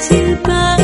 洁白